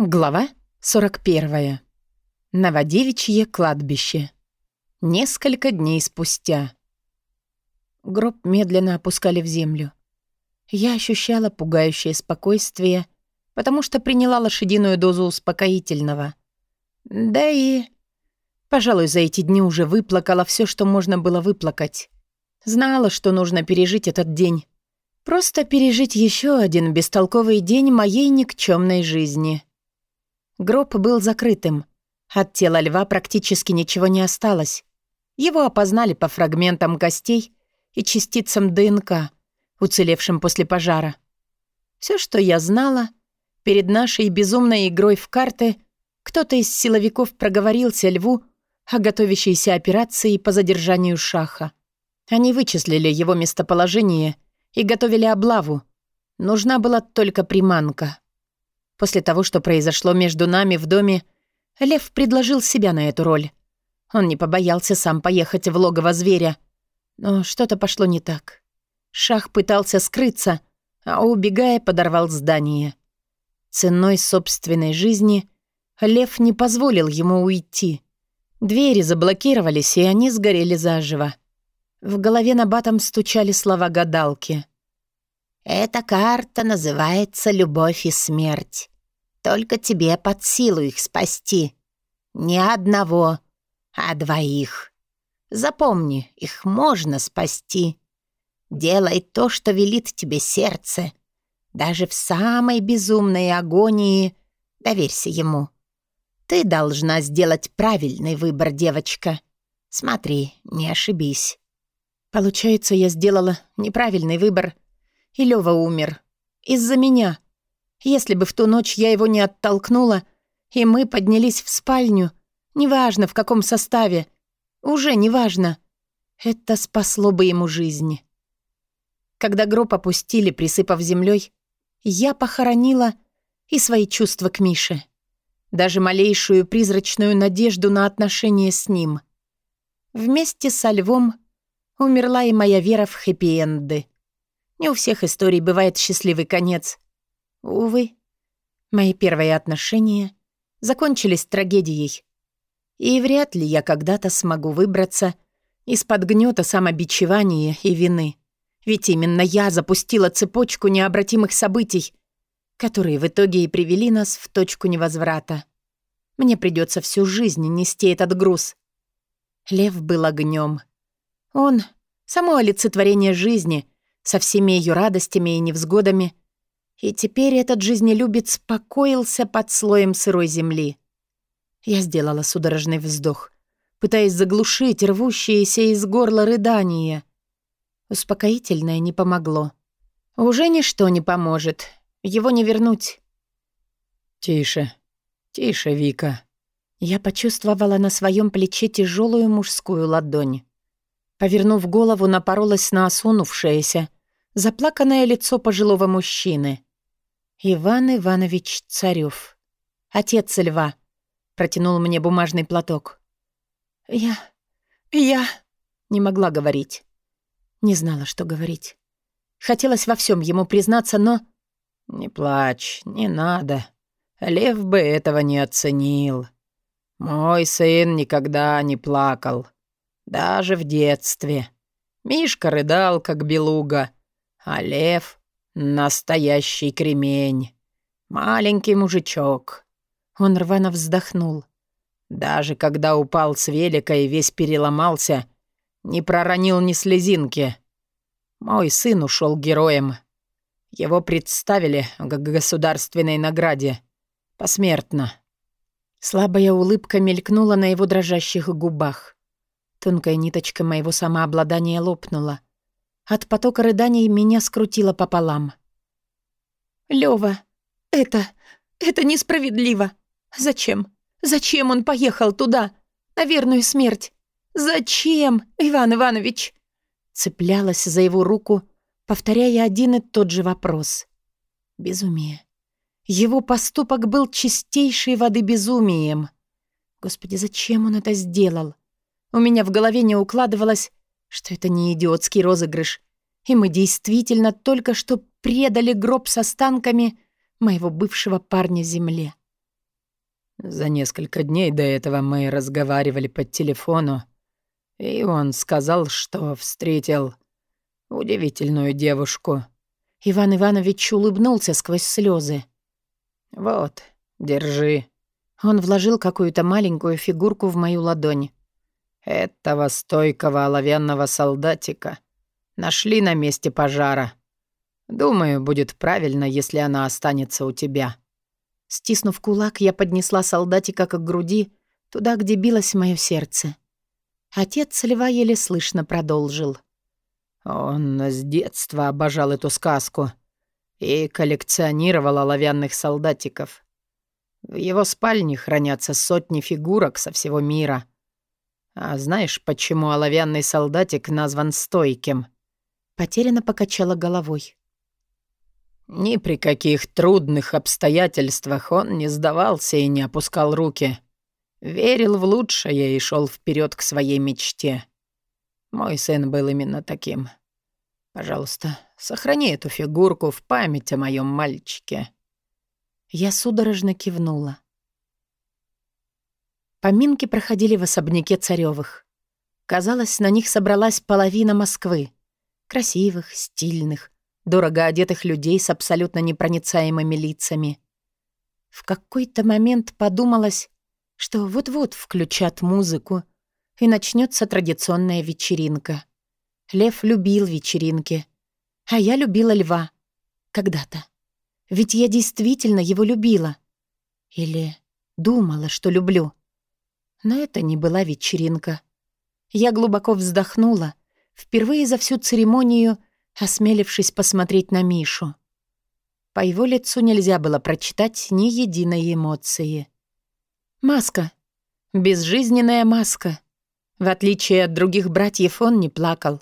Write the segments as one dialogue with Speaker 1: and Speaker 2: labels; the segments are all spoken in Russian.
Speaker 1: Глава 41. Новодевичье кладбище. Несколько дней спустя. Гроб медленно опускали в землю. Я ощущала пугающее спокойствие, потому что приняла лошадиную дозу успокоительного. Да и, пожалуй, за эти дни уже выплакала все, что можно было выплакать. Знала, что нужно пережить этот день. Просто пережить еще один бестолковый день моей никчемной жизни. Гроб был закрытым. От тела льва практически ничего не осталось. Его опознали по фрагментам костей и частицам ДНК, уцелевшим после пожара. Все, что я знала, перед нашей безумной игрой в карты кто-то из силовиков проговорился льву о готовящейся операции по задержанию Шаха. Они вычислили его местоположение и готовили облаву. Нужна была только приманка. После того, что произошло между нами в доме, Лев предложил себя на эту роль. Он не побоялся сам поехать в логово зверя. Но что-то пошло не так. Шах пытался скрыться, а убегая, подорвал здание. Ценой собственной жизни Лев не позволил ему уйти. Двери заблокировались, и они сгорели заживо. В голове на батом стучали слова гадалки.
Speaker 2: Эта карта называется «Любовь и смерть». Только тебе под силу их спасти. Не одного, а двоих. Запомни, их можно спасти. Делай то, что велит тебе сердце. Даже в самой безумной агонии доверься ему. Ты должна сделать правильный выбор, девочка. Смотри, не ошибись.
Speaker 1: Получается, я сделала неправильный выбор — и Лёва умер. Из-за меня. Если бы в ту ночь я его не оттолкнула, и мы поднялись в спальню, неважно в каком составе, уже неважно, это спасло бы ему жизнь. Когда гроб опустили, присыпав землей, я похоронила и свои чувства к Мише. Даже малейшую призрачную надежду на отношения с ним. Вместе со львом умерла и моя вера в хэппи-энды. Не у всех историй бывает счастливый конец. Увы, мои первые отношения закончились трагедией. И вряд ли я когда-то смогу выбраться из-под гнета самобичевания и вины. Ведь именно я запустила цепочку необратимых событий, которые в итоге и привели нас в точку невозврата. Мне придется всю жизнь нести этот груз. Лев был огнем. Он — само олицетворение жизни — со всеми ее радостями и невзгодами. И теперь этот жизнелюбец покоился под слоем сырой земли. Я сделала судорожный вздох, пытаясь заглушить рвущееся из горла рыдание. Успокоительное не помогло. Уже ничто не поможет. Его не вернуть.
Speaker 3: «Тише, тише, Вика».
Speaker 1: Я почувствовала на своем плече тяжелую мужскую ладонь. Повернув голову, напоролась на осунувшееся, заплаканное лицо пожилого мужчины. Иван Иванович Царёв. Отец льва. Протянул мне бумажный платок. Я... я... Не могла говорить. Не знала, что говорить. Хотелось во всем ему признаться, но...
Speaker 3: «Не плачь, не надо. Лев бы этого не оценил. Мой сын никогда не плакал. Даже в детстве. Мишка рыдал, как белуга, а лев — настоящий кремень. Маленький мужичок.
Speaker 1: Он рвано вздохнул.
Speaker 3: Даже когда упал с велика и весь переломался, не проронил ни слезинки. Мой сын ушел героем. Его представили к государственной награде. Посмертно.
Speaker 1: Слабая улыбка мелькнула на его дрожащих губах. Тонкая ниточка моего самообладания лопнула. От потока рыданий меня скрутило пополам. «Лёва, это... это несправедливо. Зачем? Зачем он поехал туда? На верную смерть? Зачем, Иван Иванович?» Цеплялась за его руку, повторяя один и тот же вопрос. Безумие. Его поступок был чистейшей воды безумием. Господи, зачем он это сделал? У меня в голове не укладывалось, что это не идиотский розыгрыш, и мы действительно только что предали гроб с останками моего бывшего парня земле.
Speaker 3: За несколько дней до этого мы разговаривали по телефону, и он сказал, что встретил удивительную девушку.
Speaker 1: Иван Иванович улыбнулся сквозь слезы.
Speaker 3: «Вот, держи».
Speaker 1: Он вложил какую-то маленькую фигурку в мою ладонь.
Speaker 3: «Этого стойкого оловянного солдатика нашли на месте пожара. Думаю, будет правильно, если она останется у тебя».
Speaker 1: Стиснув кулак, я поднесла солдатика к груди, туда, где билось мое сердце. Отец льва еле слышно продолжил.
Speaker 3: Он с детства обожал эту сказку и коллекционировал оловянных солдатиков. В его спальне хранятся сотни фигурок со всего мира. А знаешь, почему оловянный солдатик назван стойким?
Speaker 1: Потеряно покачала головой.
Speaker 3: Ни при каких трудных обстоятельствах он не сдавался и не опускал руки. Верил в лучшее и шел вперед к своей мечте. Мой сын был именно таким. Пожалуйста, сохрани эту фигурку в память о моем мальчике».
Speaker 1: Я судорожно кивнула. Поминки проходили в особняке Царёвых. Казалось, на них собралась половина Москвы. Красивых, стильных, дорого одетых людей с абсолютно непроницаемыми лицами. В какой-то момент подумалось, что вот-вот включат музыку, и начнется традиционная вечеринка. Лев любил вечеринки, а я любила льва. Когда-то. Ведь я действительно его любила. Или думала, что люблю. Но это не была вечеринка. Я глубоко вздохнула, впервые за всю церемонию осмелившись посмотреть на Мишу. По его лицу нельзя было прочитать ни единой эмоции. Маска. Безжизненная маска. В отличие от других братьев, он не плакал.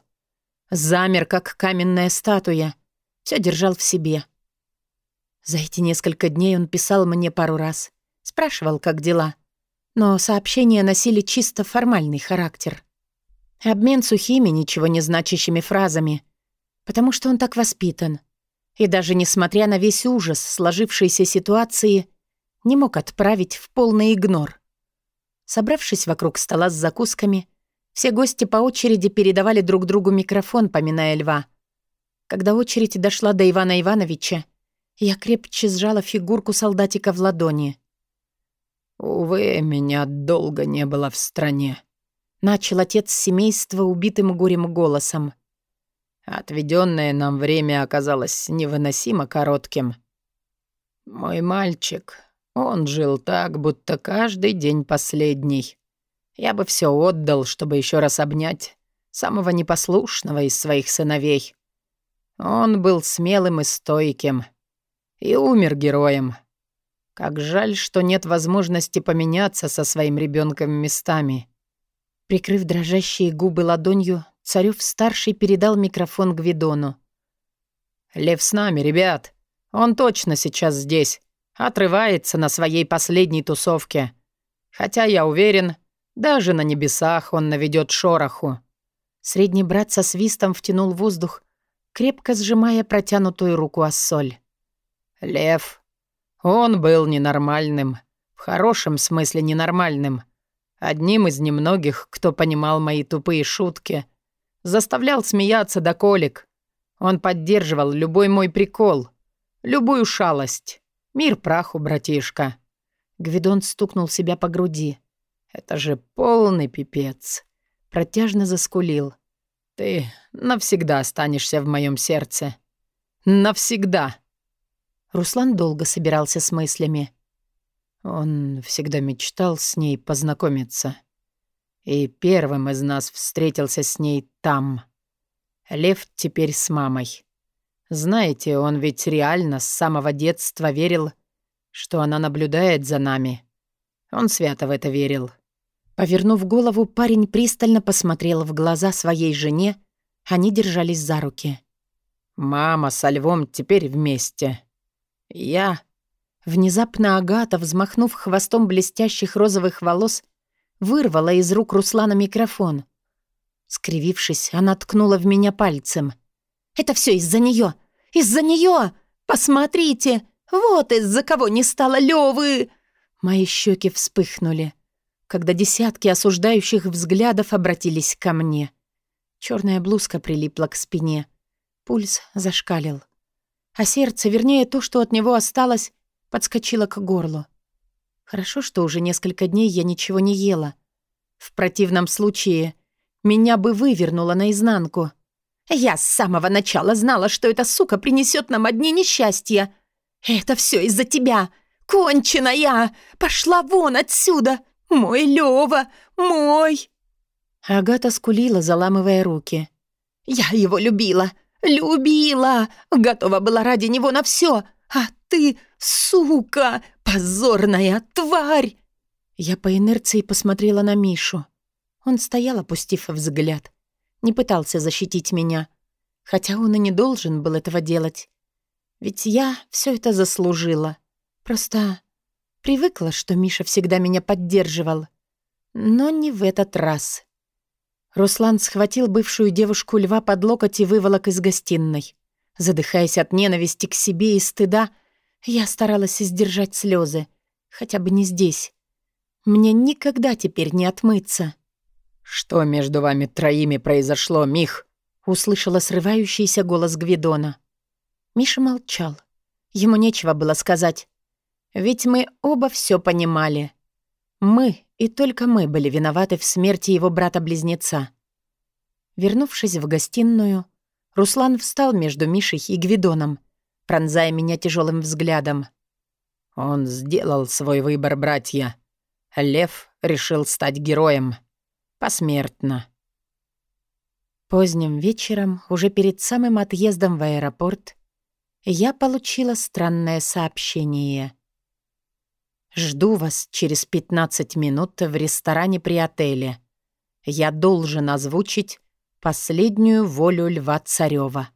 Speaker 1: Замер, как каменная статуя. Все держал в себе. За эти несколько дней он писал мне пару раз. Спрашивал, как дела. Но сообщения носили чисто формальный характер. Обмен сухими, ничего не значащими фразами — потому что он так воспитан. И даже несмотря на весь ужас сложившейся ситуации, не мог отправить в полный игнор. Собравшись вокруг стола с закусками, все гости по очереди передавали друг другу микрофон, поминая льва. Когда очередь дошла до Ивана Ивановича, я крепче сжала фигурку солдатика в ладони.
Speaker 3: «Увы, меня долго не было в стране», —
Speaker 1: начал отец семейства убитым горем голосом.
Speaker 3: Отведенное нам время оказалось невыносимо коротким. Мой мальчик, он жил так, будто каждый день последний. Я бы все отдал, чтобы еще раз обнять самого непослушного из своих сыновей. Он был смелым и стойким. И умер героем. Как жаль, что нет возможности поменяться со своим ребенком местами.
Speaker 1: Прикрыв дрожащие губы ладонью, Царёв-старший передал микрофон Гвидону.
Speaker 3: «Лев с нами, ребят. Он точно сейчас здесь. Отрывается на своей последней тусовке. Хотя, я уверен, даже на небесах он наведет шороху».
Speaker 1: Средний брат со свистом втянул воздух, крепко сжимая протянутую руку Ассоль.
Speaker 3: «Лев. Он был ненормальным. В хорошем смысле ненормальным. Одним из немногих, кто понимал мои тупые шутки — Заставлял смеяться до колик. Он поддерживал любой мой прикол, любую шалость. Мир праху, братишка.
Speaker 1: Гвидон стукнул себя по груди.
Speaker 3: Это же полный пипец. Протяжно заскулил. Ты навсегда останешься в моем сердце. Навсегда.
Speaker 1: Руслан долго собирался с мыслями.
Speaker 3: Он всегда мечтал с ней познакомиться. И первым из нас встретился с ней там. Лев теперь с мамой. Знаете, он ведь реально с самого детства верил, что она наблюдает за нами. Он свято в это верил.
Speaker 1: Повернув голову, парень пристально посмотрел в глаза своей жене. Они держались за руки.
Speaker 3: «Мама со львом теперь вместе. Я...»
Speaker 1: Внезапно Агата, взмахнув хвостом блестящих розовых волос, вырвала из рук Руслана микрофон. Скривившись, она ткнула в меня пальцем. «Это все из-за нее! Из-за нее! Посмотрите! Вот из-за кого не стало Левы! Мои щеки вспыхнули, когда десятки осуждающих взглядов обратились ко мне. Черная блузка прилипла к спине. Пульс зашкалил. А сердце, вернее, то, что от него осталось, подскочило к горлу. Хорошо, что уже несколько дней я ничего не ела. В противном случае меня бы вывернуло наизнанку. Я с самого начала знала, что эта сука принесет нам одни несчастья. Это все из-за тебя. Конченая! Пошла вон отсюда! Мой Лёва! Мой!» Агата скулила, заламывая руки. «Я его любила! Любила! Готова была ради него на все! А ты, сука, позорная тварь!» Я по инерции посмотрела на Мишу. Он стоял, опустив взгляд. Не пытался защитить меня. Хотя он и не должен был этого делать. Ведь я все это заслужила. Просто привыкла, что Миша всегда меня поддерживал. Но не в этот раз. Руслан схватил бывшую девушку льва под локоть и выволок из гостиной. Задыхаясь от ненависти к себе и стыда, я старалась сдержать слезы. Хотя бы не здесь. Мне никогда теперь не отмыться.
Speaker 3: «Что между вами троими произошло, Мих?» — услышала срывающийся голос Гвидона.
Speaker 1: Миша молчал. Ему нечего было сказать. Ведь мы оба все понимали. Мы и только мы были виноваты в смерти его брата-близнеца. Вернувшись в гостиную, Руслан встал между Мишей и Гвидоном, пронзая меня тяжелым взглядом.
Speaker 3: «Он сделал свой выбор, братья. Лев решил стать героем». Посмертно.
Speaker 1: Поздним вечером, уже перед самым отъездом в аэропорт, я получила странное сообщение. «Жду вас через 15 минут в ресторане при отеле. Я должен озвучить последнюю волю Льва Царева.